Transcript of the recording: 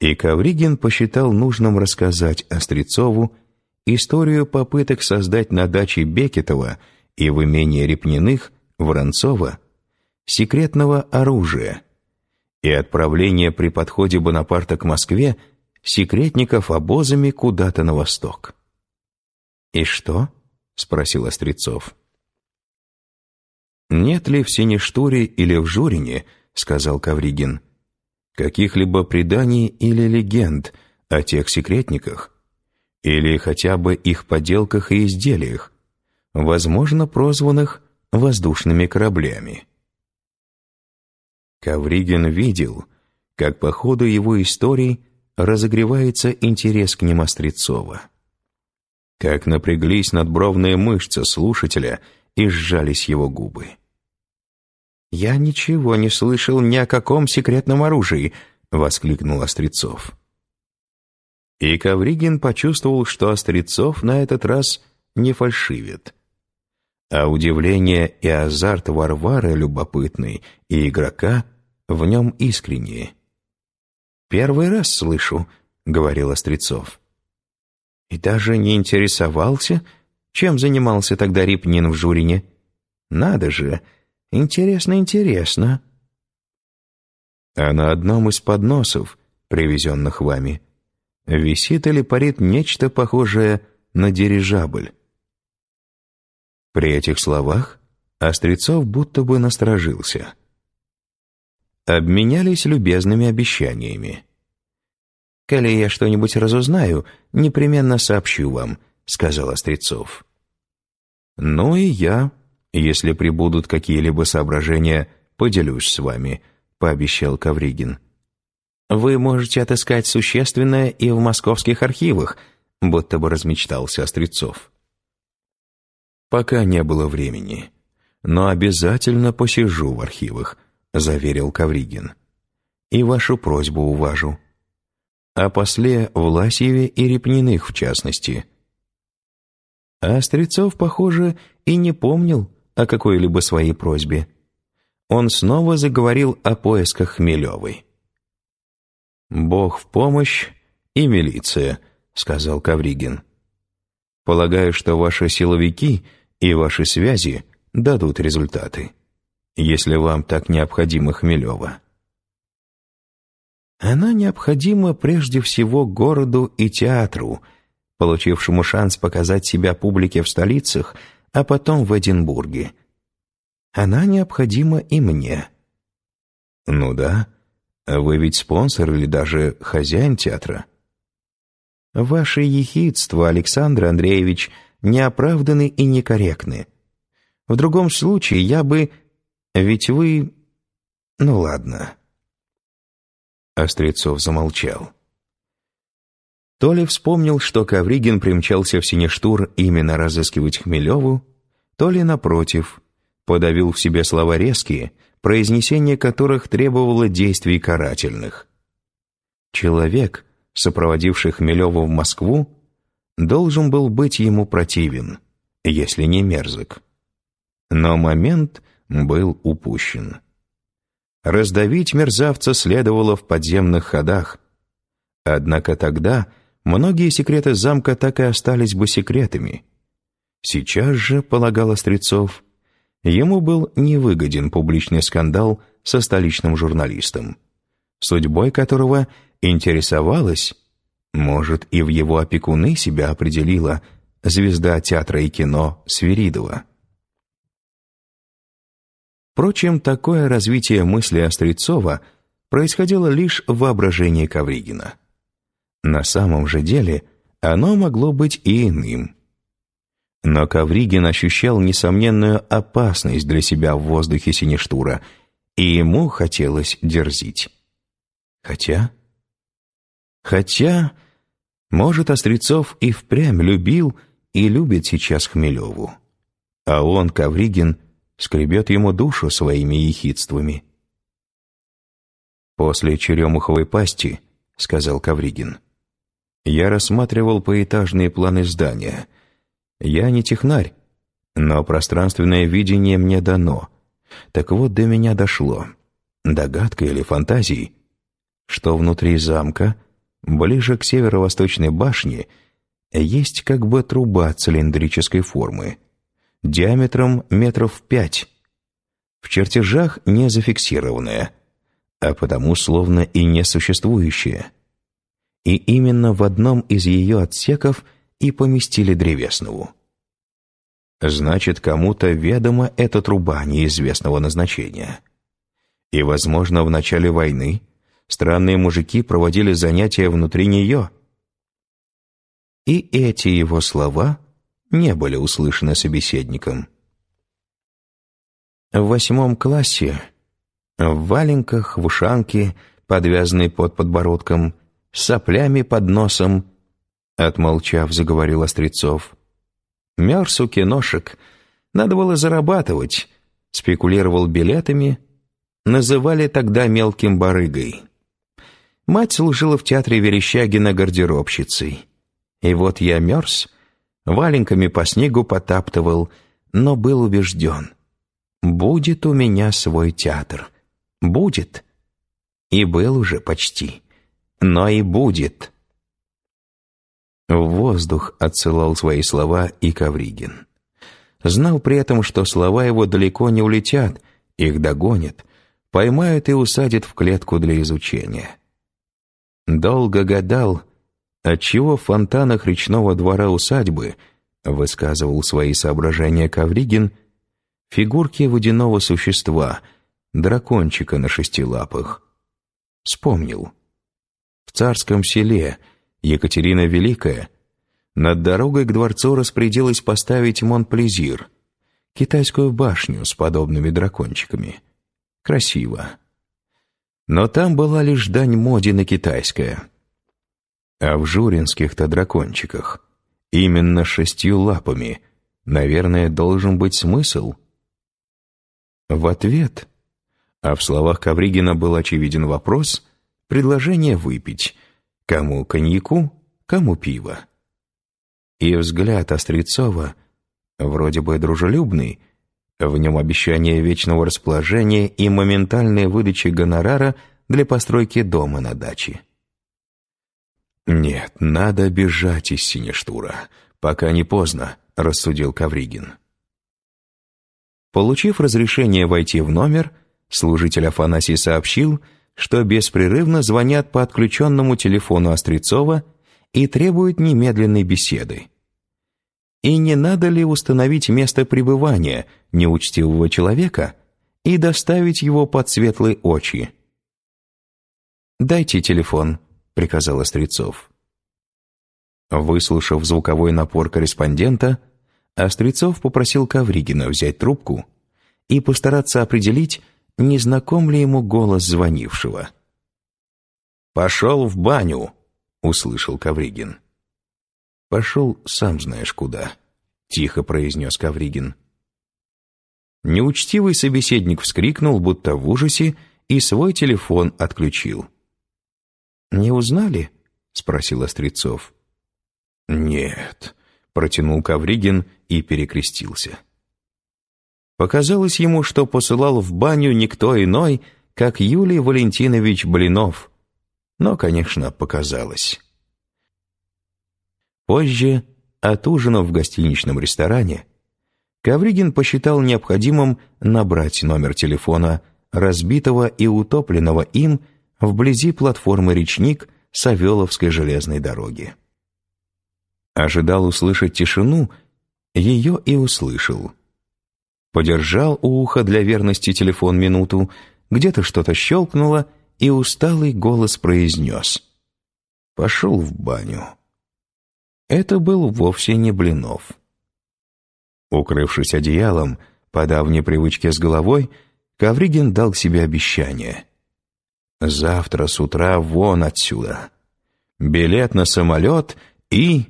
И Ковригин посчитал нужным рассказать Острецову историю попыток создать на даче Бекетова и в имении Репниных, Воронцова, секретного оружия и отправление при подходе Бонапарта к Москве секретников обозами куда-то на восток. «И что?» — спросил Острецов. «Нет ли в Синештуре или в Журине, — сказал Кавригин, — каких-либо преданий или легенд о тех секретниках, или хотя бы их поделках и изделиях, возможно, прозванных воздушными кораблями?» Кавригин видел, как по ходу его историй разогревается интерес к ним Острецова. Как напряглись надбровные мышцы слушателя и сжались его губы. «Я ничего не слышал ни о каком секретном оружии», — воскликнул Острецов. И Ковригин почувствовал, что Острецов на этот раз не фальшивит. А удивление и азарт Варвары любопытный и игрока в нем искренние. «Первый раз слышу», — говорил Острецов. «И даже не интересовался, чем занимался тогда Репнин в Журине. Надо же, интересно, интересно». А на одном из подносов, привезенных вами, висит или парит нечто похожее на дирижабль. При этих словах Острецов будто бы насторожился — обменялись любезными обещаниями. «Коли я что-нибудь разузнаю, непременно сообщу вам», — сказал Острецов. «Ну и я, если прибудут какие-либо соображения, поделюсь с вами», — пообещал Кавригин. «Вы можете отыскать существенное и в московских архивах», — будто бы размечтался Острецов. «Пока не было времени, но обязательно посижу в архивах», заверил Кавригин. «И вашу просьбу уважу. А после Власьеве и Репниных, в частности». А Стрельцов, похоже, и не помнил о какой-либо своей просьбе. Он снова заговорил о поисках Хмелевой. «Бог в помощь и милиция», — сказал Кавригин. «Полагаю, что ваши силовики и ваши связи дадут результаты» если вам так необходима Хмелева. Она необходима прежде всего городу и театру, получившему шанс показать себя публике в столицах, а потом в Эдинбурге. Она необходима и мне. Ну да, вы ведь спонсор или даже хозяин театра. Ваше ехидство, Александр Андреевич, неоправданы и некорректны. В другом случае я бы ведь вы... Ну ладно. Острецов замолчал. То ли вспомнил, что Ковригин примчался в Синештур именно разыскивать Хмелеву, то ли, напротив, подавил в себе слова резкие, произнесение которых требовало действий карательных. Человек, сопроводивший Хмелеву в Москву, должен был быть ему противен, если не мерзок. Но момент был упущен. Раздавить мерзавца следовало в подземных ходах. Однако тогда многие секреты замка так и остались бы секретами. Сейчас же, полагал Острецов, ему был невыгоден публичный скандал со столичным журналистом, судьбой которого интересовалась, может, и в его опекуны себя определила звезда театра и кино Свиридова. Впрочем, такое развитие мысли Острецова происходило лишь в воображении Ковригина. На самом же деле оно могло быть и иным. Но Ковригин ощущал несомненную опасность для себя в воздухе Синештура, и ему хотелось дерзить. Хотя... Хотя, может, Острецов и впрямь любил и любит сейчас Хмелеву. А он, Ковригин, скребет ему душу своими ехидствами. «После черемуховой пасти», — сказал Кавригин, — «я рассматривал поэтажные планы здания. Я не технарь, но пространственное видение мне дано. Так вот, до меня дошло, догадка или фантазии, что внутри замка ближе к северо-восточной башне, есть как бы труба цилиндрической формы, диаметром метров пять, в чертежах не зафиксированная, а потому словно и несуществующая. И именно в одном из ее отсеков и поместили древеснову. Значит, кому-то ведома эта труба неизвестного назначения. И, возможно, в начале войны странные мужики проводили занятия внутри нее. И эти его слова не были услышаны собеседником. В восьмом классе, в валенках, в ушанке, подвязанной под подбородком, соплями под носом, отмолчав, заговорил Острецов. Мерз у киношек, надо было зарабатывать, спекулировал билетами, называли тогда мелким барыгой. Мать служила в театре Верещагина гардеробщицей. И вот я мерз, валенками по снегу потаптывал, но был убежден. Будет у меня свой театр. Будет. И был уже почти. Но и будет. В воздух отсылал свои слова и Ковригин. Знал при этом, что слова его далеко не улетят, их догонят, поймают и усадят в клетку для изучения. Долго гадал, отчего в фонтанах речного двора усадьбы высказывал свои соображения Ковригин фигурки водяного существа, дракончика на шести лапах. Вспомнил. Царском селе Екатерина Великая над дорогой к дворцу распорядилась поставить Монплезир, китайскую башню с подобными дракончиками. Красиво. Но там была лишь дань моде на китайское. А в журинских-то дракончиках именно шестью лапами, наверное, должен быть смысл. В ответ, а в словах Ковригина был очевиден вопрос, предложение выпить, кому коньяку, кому пиво. И взгляд Острецова, вроде бы дружелюбный, в нем обещание вечного расположения и моментальной выдачи гонорара для постройки дома на даче. «Нет, надо бежать из Синештура, пока не поздно», — рассудил Кавригин. Получив разрешение войти в номер, служитель Афанасий сообщил, что беспрерывно звонят по отключенному телефону Острецова и требуют немедленной беседы и не надо ли установить место пребывания неучтивого человека и доставить его под светлые очи. «Дайте телефон», — приказал Острецов. Выслушав звуковой напор корреспондента, Острецов попросил Ковригина взять трубку и постараться определить, не знаком ли ему голос звонившего. «Пошел в баню», — услышал Ковригин. «Пошел сам знаешь куда», — тихо произнес Кавригин. Неучтивый собеседник вскрикнул, будто в ужасе, и свой телефон отключил. «Не узнали?» — спросил Острецов. «Нет», — протянул Кавригин и перекрестился. Показалось ему, что посылал в баню никто иной, как Юлий Валентинович Блинов. Но, конечно, показалось. Позже, от в гостиничном ресторане, Ковригин посчитал необходимым набрать номер телефона разбитого и утопленного им вблизи платформы «Речник» Савеловской железной дороги. Ожидал услышать тишину, ее и услышал. Подержал у уха для верности телефон минуту, где-то что-то щелкнуло, и усталый голос произнес «Пошел в баню». Это был вовсе не Блинов. Укрывшись одеялом, по давней привычке с головой, Ковригин дал себе обещание. «Завтра с утра вон отсюда. Билет на самолет и...»